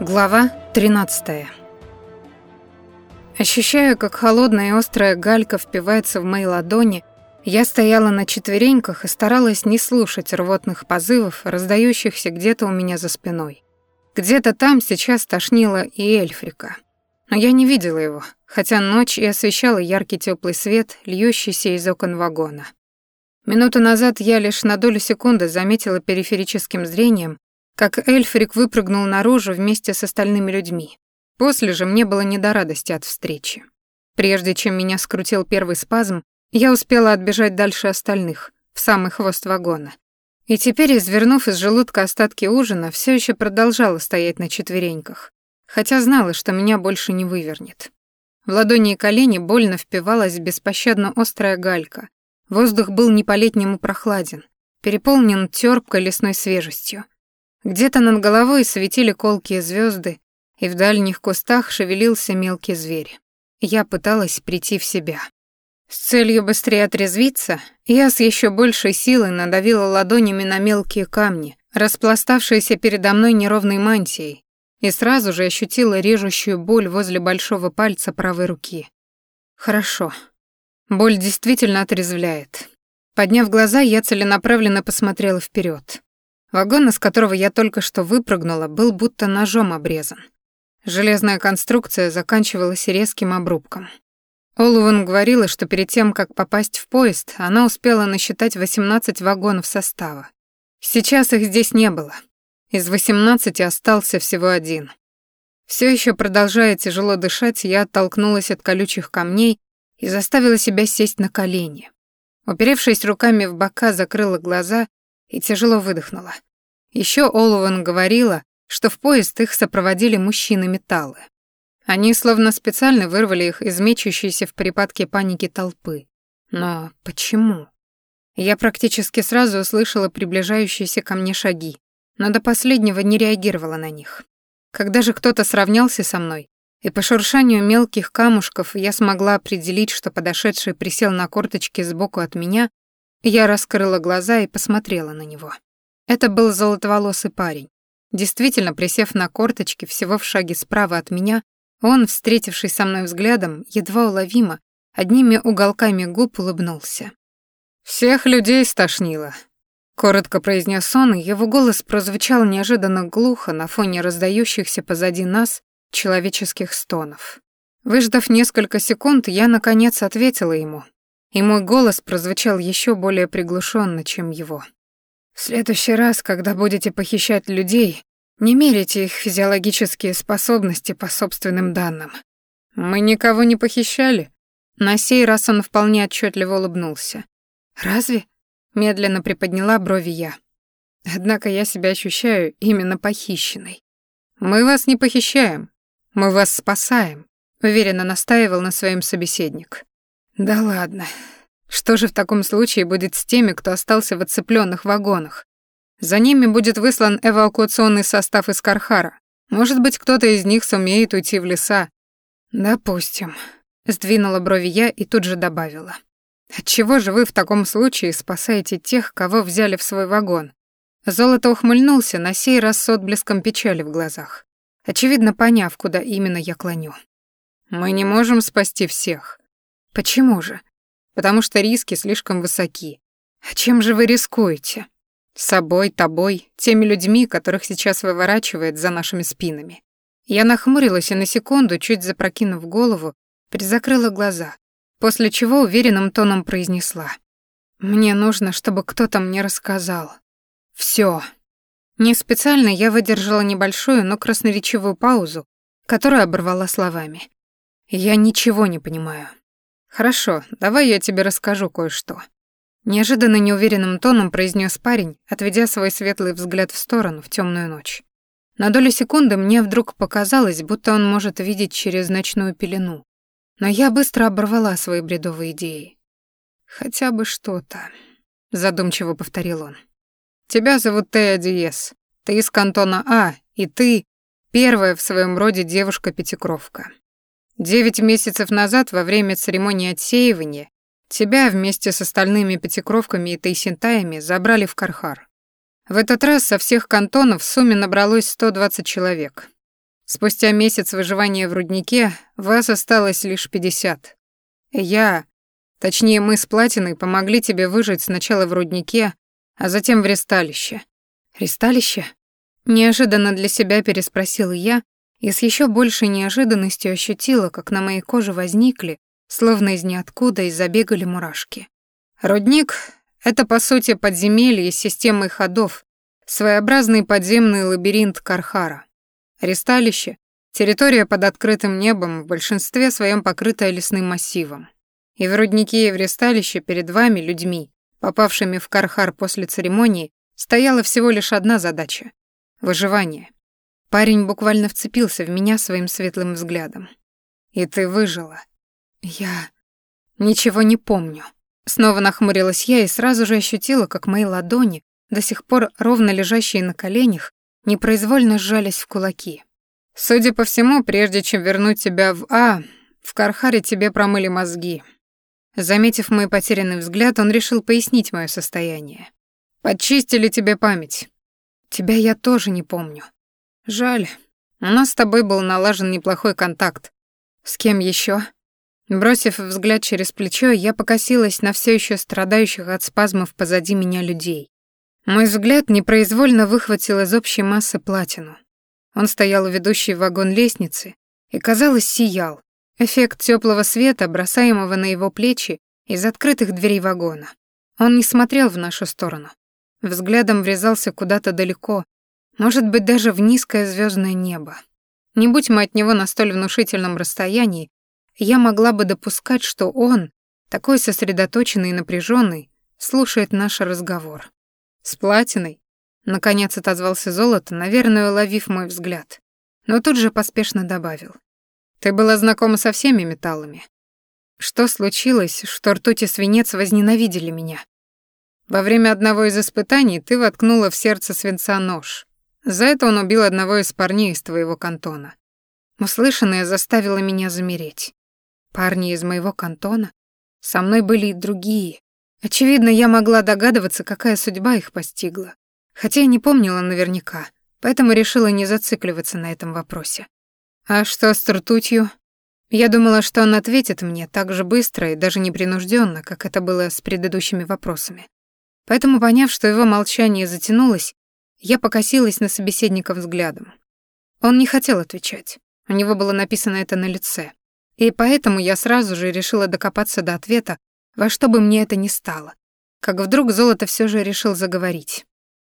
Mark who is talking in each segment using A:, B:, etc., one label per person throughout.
A: Глава 13. Ощущая, как холодная и острая галька впивается в мои ладони, я стояла на четвереньках и старалась не слушать рвотных позывов, раздающихся где-то у меня за спиной. Где-то там сейчас тошнило и Эльфрика. Но я не видела его, хотя ночь и освещала яркий теплый свет, льющийся из окон вагона. Минуту назад я лишь на долю секунды заметила периферическим зрением, как Эльфрик выпрыгнул наружу вместе с остальными людьми. После же мне было не до радости от встречи. Прежде чем меня скрутил первый спазм, я успела отбежать дальше остальных, в самый хвост вагона. И теперь, извернув из желудка остатки ужина, все еще продолжала стоять на четвереньках, хотя знала, что меня больше не вывернет. В ладони и колени больно впивалась беспощадно острая галька. Воздух был не по-летнему прохладен, переполнен терпкой лесной свежестью. Где-то над головой светили колкие звезды, и в дальних кустах шевелился мелкий зверь. Я пыталась прийти в себя. С целью быстрее отрезвиться, я с еще большей силой надавила ладонями на мелкие камни, распластавшиеся передо мной неровной мантией, и сразу же ощутила режущую боль возле большого пальца правой руки. Хорошо. Боль действительно отрезвляет. Подняв глаза, я целенаправленно посмотрела вперед. Вагон, из которого я только что выпрыгнула, был будто ножом обрезан. Железная конструкция заканчивалась резким обрубком. Олуэн говорила, что перед тем, как попасть в поезд, она успела насчитать 18 вагонов состава. Сейчас их здесь не было. Из 18 остался всего один. Все еще продолжая тяжело дышать, я оттолкнулась от колючих камней и заставила себя сесть на колени. Уперевшись руками в бока, закрыла глаза и тяжело выдохнула. Еще Олуэн говорила, что в поезд их сопроводили мужчины-металлы. Они словно специально вырвали их из мечущейся в припадке паники толпы. Но почему? Я практически сразу услышала приближающиеся ко мне шаги, но до последнего не реагировала на них. Когда же кто-то сравнялся со мной, и по шуршанию мелких камушков я смогла определить, что подошедший присел на корточки сбоку от меня, я раскрыла глаза и посмотрела на него. Это был золотоволосый парень. Действительно, присев на корточки всего в шаге справа от меня, он, встретившись со мной взглядом, едва уловимо, одними уголками губ улыбнулся. «Всех людей стошнило», — коротко произнес он, и его голос прозвучал неожиданно глухо на фоне раздающихся позади нас человеческих стонов. Выждав несколько секунд, я, наконец, ответила ему, и мой голос прозвучал еще более приглушенно, чем его. «В следующий раз, когда будете похищать людей, не мерите их физиологические способности по собственным данным. Мы никого не похищали». На сей раз он вполне отчетливо улыбнулся. «Разве?» — медленно приподняла брови я. Однако я себя ощущаю именно похищенной. «Мы вас не похищаем, мы вас спасаем», — уверенно настаивал на своем собеседник. Да ладно. Что же в таком случае будет с теми, кто остался в отцепленных вагонах? За ними будет выслан эвакуационный состав из Кархара. Может быть, кто-то из них сумеет уйти в леса. Допустим. Сдвинула брови я и тут же добавила. Отчего же вы в таком случае спасаете тех, кого взяли в свой вагон? Золото ухмыльнулся, на сей раз с отблеском печали в глазах. Очевидно, поняв, куда именно я клоню. Мы не можем спасти всех. Почему же? Потому что риски слишком высоки. А чем же вы рискуете? Собой, тобой, теми людьми, которых сейчас выворачивает за нашими спинами. Я нахмурилась и на секунду, чуть запрокинув голову, призакрыла глаза, после чего уверенным тоном произнесла. «Мне нужно, чтобы кто-то мне рассказал. Всё». Не специально я выдержала небольшую, но красноречивую паузу, которую оборвала словами. «Я ничего не понимаю. «Хорошо, давай я тебе расскажу кое-что». Неожиданно неуверенным тоном произнес парень, отведя свой светлый взгляд в сторону в темную ночь. На долю секунды мне вдруг показалось, будто он может видеть через ночную пелену. Но я быстро оборвала свои бредовые идеи. «Хотя бы что-то», — задумчиво повторил он. «Тебя зовут Тея Диес. Ты из кантона А, и ты — первая в своем роде девушка-пятикровка. Девять месяцев назад, во время церемонии отсеивания, тебя вместе с остальными пятикровками и тайсентаями забрали в Кархар. В этот раз со всех кантонов в сумме набралось 120 человек. Спустя месяц выживания в руднике вас осталось лишь пятьдесят. Я, точнее мы с Платиной, помогли тебе выжить сначала в руднике, а затем в ресталище. Ресталище? Неожиданно для себя переспросила я и с еще большей неожиданностью ощутила, как на моей коже возникли, словно из ниоткуда, и забегали мурашки. Рудник — это, по сути, подземелье с системой ходов, своеобразный подземный лабиринт Кархара. Ресталище — территория под открытым небом, в большинстве своем покрытая лесным массивом. И в руднике и в ресталище перед вами, людьми, попавшими в Кархар после церемонии, стояла всего лишь одна задача — выживание. Парень буквально вцепился в меня своим светлым взглядом. «И ты выжила». «Я... ничего не помню». Снова нахмурилась я и сразу же ощутила, как мои ладони, до сих пор ровно лежащие на коленях, непроизвольно сжались в кулаки. «Судя по всему, прежде чем вернуть тебя в А, в Кархаре тебе промыли мозги». Заметив мой потерянный взгляд, он решил пояснить мое состояние. «Подчистили тебе память. Тебя я тоже не помню. Жаль. У нас с тобой был налажен неплохой контакт. С кем еще? Бросив взгляд через плечо, я покосилась на все еще страдающих от спазмов позади меня людей. Мой взгляд непроизвольно выхватил из общей массы платину. Он стоял у ведущей вагон лестницы и, казалось, сиял. Эффект теплого света, бросаемого на его плечи из открытых дверей вагона. Он не смотрел в нашу сторону. Взглядом врезался куда-то далеко, может быть, даже в низкое звездное небо. Не будь мы от него на столь внушительном расстоянии, я могла бы допускать, что он, такой сосредоточенный и напряженный, слушает наш разговор. «С платиной?» — наконец отозвался золото, наверное, уловив мой взгляд. Но тут же поспешно добавил. «Ты была знакома со всеми металлами. Что случилось, что ртуть и свинец возненавидели меня? Во время одного из испытаний ты воткнула в сердце свинца нож. За это он убил одного из парней из твоего кантона. Услышанное заставило меня замереть. Парни из моего кантона? Со мной были и другие. Очевидно, я могла догадываться, какая судьба их постигла. Хотя я не помнила наверняка, поэтому решила не зацикливаться на этом вопросе. А что с ртутью? Я думала, что он ответит мне так же быстро и даже непринужденно, как это было с предыдущими вопросами. Поэтому, поняв, что его молчание затянулось, я покосилась на собеседника взглядом. Он не хотел отвечать. У него было написано это на лице. И поэтому я сразу же решила докопаться до ответа, во что бы мне это ни стало. Как вдруг Золото все же решил заговорить.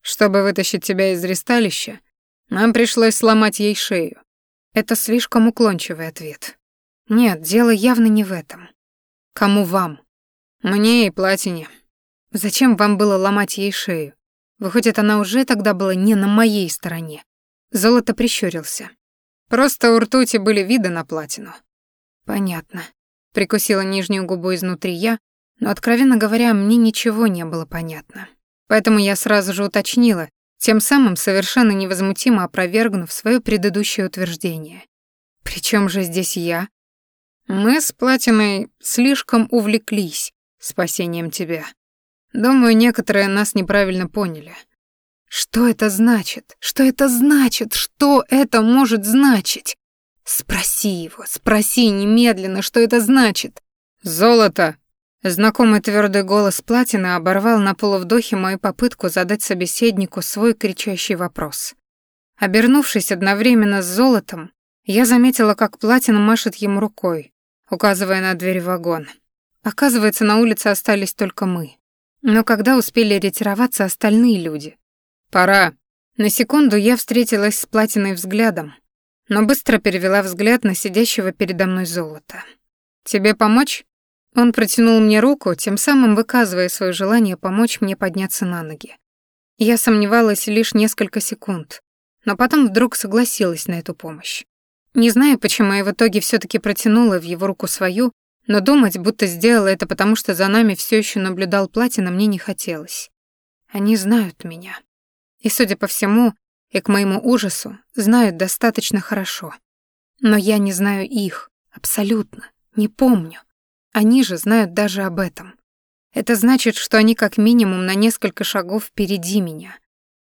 A: Чтобы вытащить тебя из ресталища, нам пришлось сломать ей шею. Это слишком уклончивый ответ. Нет, дело явно не в этом. Кому вам? Мне и Платине. Зачем вам было ломать ей шею? Выходит, она уже тогда была не на моей стороне. Золото прищурился. Просто у ртути были виды на платину. Понятно. Прикусила нижнюю губу изнутри я, но, откровенно говоря, мне ничего не было понятно. Поэтому я сразу же уточнила, тем самым совершенно невозмутимо опровергнув свое предыдущее утверждение. Причем же здесь я? Мы с Платиной слишком увлеклись спасением тебя. Думаю, некоторые нас неправильно поняли. Что это значит? Что это значит? Что это может значить? Спроси его, спроси немедленно, что это значит. Золото. Знакомый твердый голос Платины оборвал на полувдохе мою попытку задать собеседнику свой кричащий вопрос. Обернувшись одновременно с золотом, я заметила, как Платина машет ему рукой, указывая на дверь вагона. Оказывается, на улице остались только мы. Но когда успели ретироваться остальные люди? Пора. На секунду я встретилась с платиной взглядом, но быстро перевела взгляд на сидящего передо мной золото. «Тебе помочь?» Он протянул мне руку, тем самым выказывая свое желание помочь мне подняться на ноги. Я сомневалась лишь несколько секунд, но потом вдруг согласилась на эту помощь. Не знаю, почему я в итоге все таки протянула в его руку свою, но думать, будто сделала это потому, что за нами все еще наблюдал Платина, мне не хотелось. Они знают меня. И, судя по всему, и к моему ужасу, знают достаточно хорошо. Но я не знаю их, абсолютно, не помню. Они же знают даже об этом. Это значит, что они как минимум на несколько шагов впереди меня.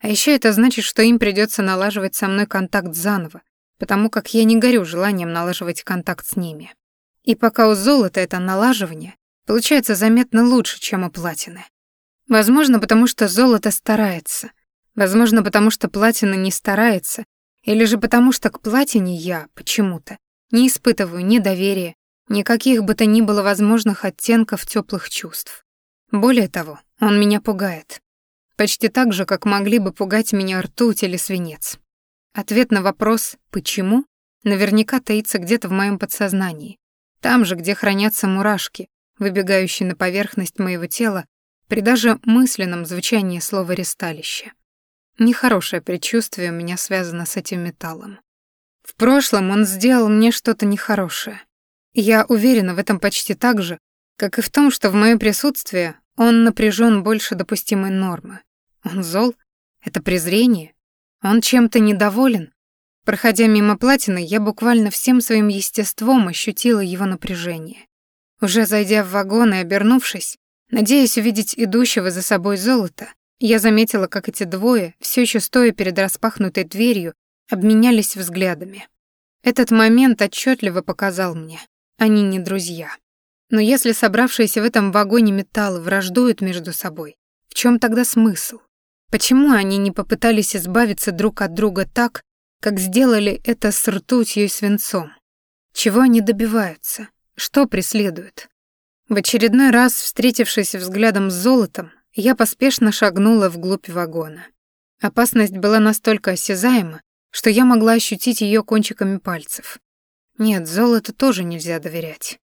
A: А еще это значит, что им придется налаживать со мной контакт заново, потому как я не горю желанием налаживать контакт с ними. И пока у золота это налаживание получается заметно лучше, чем у платины. Возможно, потому что золото старается. Возможно, потому что платина не старается. Или же потому что к платине я, почему-то, не испытываю ни доверия, никаких бы то ни было возможных оттенков теплых чувств. Более того, он меня пугает. Почти так же, как могли бы пугать меня ртуть или свинец. Ответ на вопрос «почему?» наверняка таится где-то в моем подсознании. Там же, где хранятся мурашки, выбегающие на поверхность моего тела при даже мысленном звучании слова «ресталище». Нехорошее предчувствие у меня связано с этим металлом. В прошлом он сделал мне что-то нехорошее. Я уверена в этом почти так же, как и в том, что в моем присутствии он напряжен больше допустимой нормы. Он зол? Это презрение? Он чем-то недоволен? Проходя мимо платины, я буквально всем своим естеством ощутила его напряжение. Уже зайдя в вагон и обернувшись, надеясь увидеть идущего за собой золото, я заметила, как эти двое, все еще стоя перед распахнутой дверью, обменялись взглядами. Этот момент отчетливо показал мне, они не друзья. Но если собравшиеся в этом вагоне металлы враждуют между собой, в чем тогда смысл? Почему они не попытались избавиться друг от друга так, как сделали это с ртутью и свинцом? Чего они добиваются? Что преследуют? В очередной раз, встретившись взглядом с золотом, я поспешно шагнула вглубь вагона. Опасность была настолько осязаема, что я могла ощутить ее кончиками пальцев. Нет, золоту тоже нельзя доверять.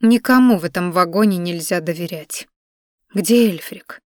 A: Никому в этом вагоне нельзя доверять. Где Эльфрик?